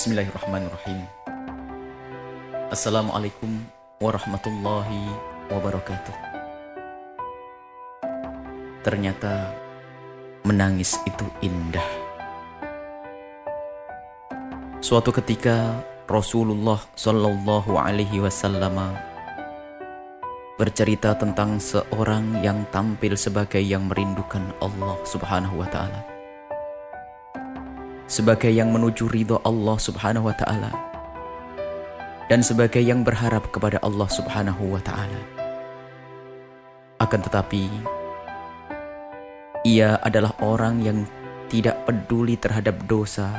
Bismillahirrahmanirrahim. Assalamualaikum warahmatullahi wabarakatuh. Ternyata menangis itu indah. Suatu ketika Rasulullah Shallallahu Alaihi Wasallam bercerita tentang seorang yang tampil sebagai yang merindukan Allah Subhanahu wa taala. Sebagai yang menuju ridho Allah Subhanahu wa taala dan sebagai yang berharap kepada Allah Subhanahu wa taala. Akan tetapi ia adalah orang yang tidak peduli terhadap dosa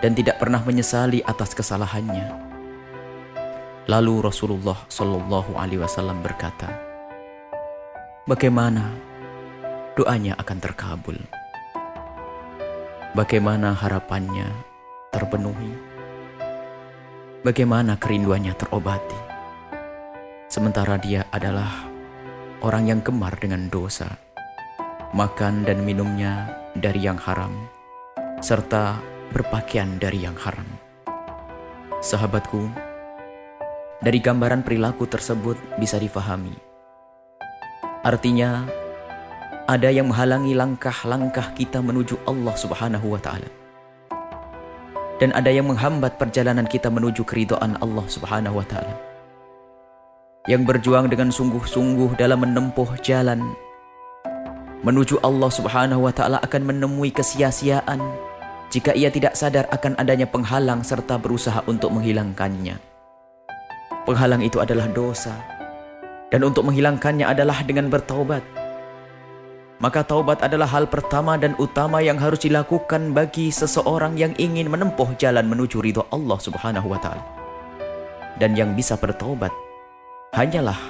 dan tidak pernah menyesali atas kesalahannya. Lalu Rasulullah Shallallahu Alaihi Wasallam berkata, "Bagaimana doanya akan terkabul? Bagaimana harapannya terpenuhi? Bagaimana kerinduannya terobati? Sementara dia adalah orang yang gemar dengan dosa, makan dan minumnya dari yang haram, serta berpakaian dari yang haram." Sahabatku, dari gambaran perilaku tersebut bisa difahami. Artinya, ada yang menghalangi langkah-langkah kita menuju Allah Subhanahu wa taala. Dan ada yang menghambat perjalanan kita menuju keridhaan Allah Subhanahu wa taala. Yang berjuang dengan sungguh-sungguh dalam menempuh jalan menuju Allah Subhanahu wa taala akan menemui kesia-siaan jika ia tidak sadar akan adanya penghalang serta berusaha untuk menghilangkannya. Penghalang itu adalah dosa. Dan untuk menghilangkannya adalah dengan bertaubat. Maka taubat adalah hal pertama dan utama yang harus dilakukan bagi seseorang yang ingin menempuh jalan menuju ridho Allah Subhanahu wa taala. Dan yang bisa bertaubat hanyalah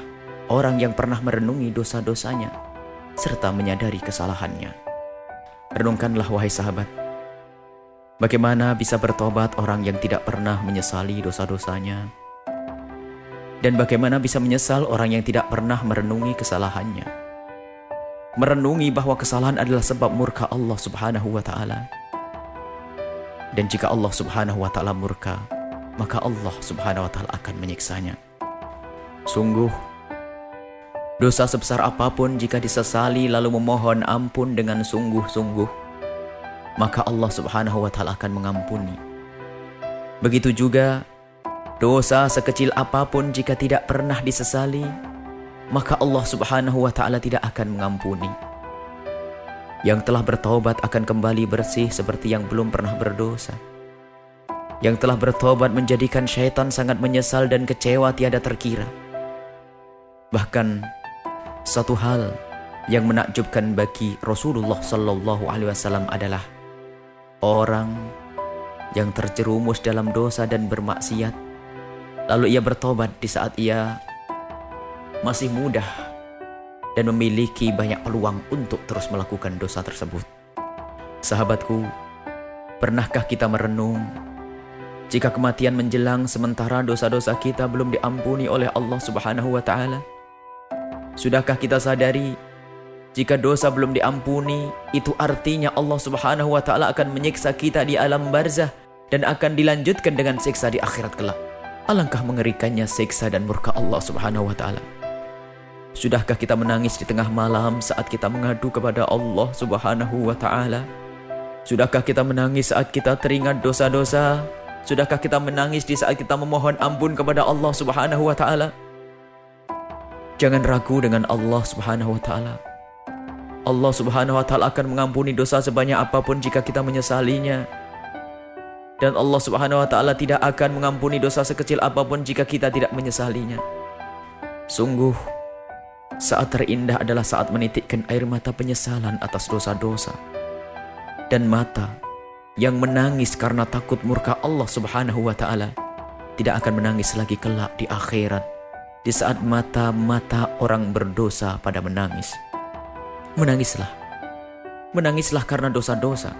orang yang pernah merenungi dosa-dosanya serta menyadari kesalahannya. Renungkanlah wahai sahabat, bagaimana bisa bertobat orang yang tidak pernah menyesali dosa-dosanya dan bagaimana bisa menyesal orang yang tidak pernah merenungi kesalahannya. Merenungi bahwa kesalahan adalah sebab murka Allah Subhanahu wa taala. Dan jika Allah Subhanahu wa taala murka, maka Allah Subhanahu wa taala akan menyiksanya. Sungguh dosa sebesar apa pun jika disesali lalu memohon ampun dengan sungguh-sungguh, maka Allah Subhanahu wa taala akan mengampuni. Begitu juga Dosa sekecil apa pun jika tidak pernah disesali, maka Allah Subhanahu wa taala tidak akan mengampuni. Yang telah bertobat akan kembali bersih seperti yang belum pernah berdosa. Yang telah bertobat menjadikan syaitan sangat menyesal dan kecewa tiada terkira. Bahkan satu hal yang menakjubkan bagi Rasulullah sallallahu alaihi wasallam adalah orang yang terjerumus dalam dosa dan bermaksiat Lalu ia bertobat di saat ia masih mudah dan memiliki banyak peluang untuk terus melakukan dosa tersebut. Sahabatku, pernahkah kita merenung jika kematian menjelang sementara dosa-dosa kita belum diampuni oleh Allah Subhanahu wa taala? Sudahkah kita sadari jika dosa belum diampuni, itu artinya Allah Subhanahu wa taala akan menyiksa kita di alam barzah dan akan dilanjutkan dengan siksa di akhirat kelak. Alangkah mengerikannya siksa dan murka Allah Subhanahu wa taala. Sudahkah kita menangis di tengah malam saat kita mengadu kepada Allah Subhanahu wa taala? Sudahkah kita menangis saat kita teringat dosa-dosa? Sudahkah kita menangis di saat kita memohon ampun kepada Allah Subhanahu wa taala? Jangan ragu dengan Allah Subhanahu wa taala. Allah Subhanahu wa taala akan mengampuni dosa sebanyak apa pun jika kita menyesalinya. Dan Allah Subhanahu wa taala tidak akan mengampuni dosa sekecil apa pun jika kita tidak menyesalinya. Sungguh saat terindah adalah saat menitikkan air mata penyesalan atas dosa-dosa dan mata yang menangis karena takut murka Allah Subhanahu wa taala tidak akan menangis lagi kelak di akhirat di saat mata-mata orang berdosa pada menangis. Menangislah. Menangislah karena dosa-dosa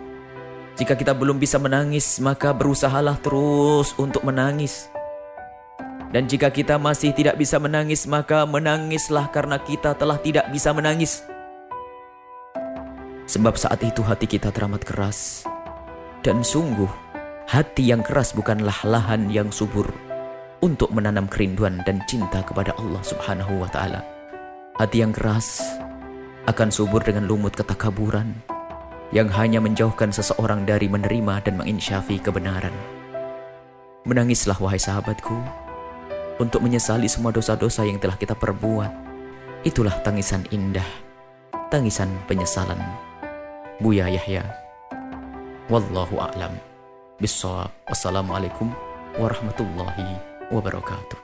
jika kita belum bisa menangis, maka berusahalah terus untuk menangis. Dan jika kita masih tidak bisa menangis, maka menangislah karena kita telah tidak bisa menangis. Sebab saat itu hati kita teramat keras. Dan sungguh, Hati yang keras bukanlah lahan yang subur untuk menanam kerinduan dan cinta kepada Allah Subhanahu wa taala. Hati yang keras akan subur dengan lumut ketakaburan yang hanya menjauhkan seseorang dari menerima dan menginsyafi kebenaran. Menangislah wahai sahabatku untuk menyesali semua dosa-dosa yang telah kita perbuat. Itulah tangisan indah, tangisan penyesalan. Buya Yahya. Wallahu a'lam. Bissawab. Wassalamualaikum warahmatullahi wabarakatuh.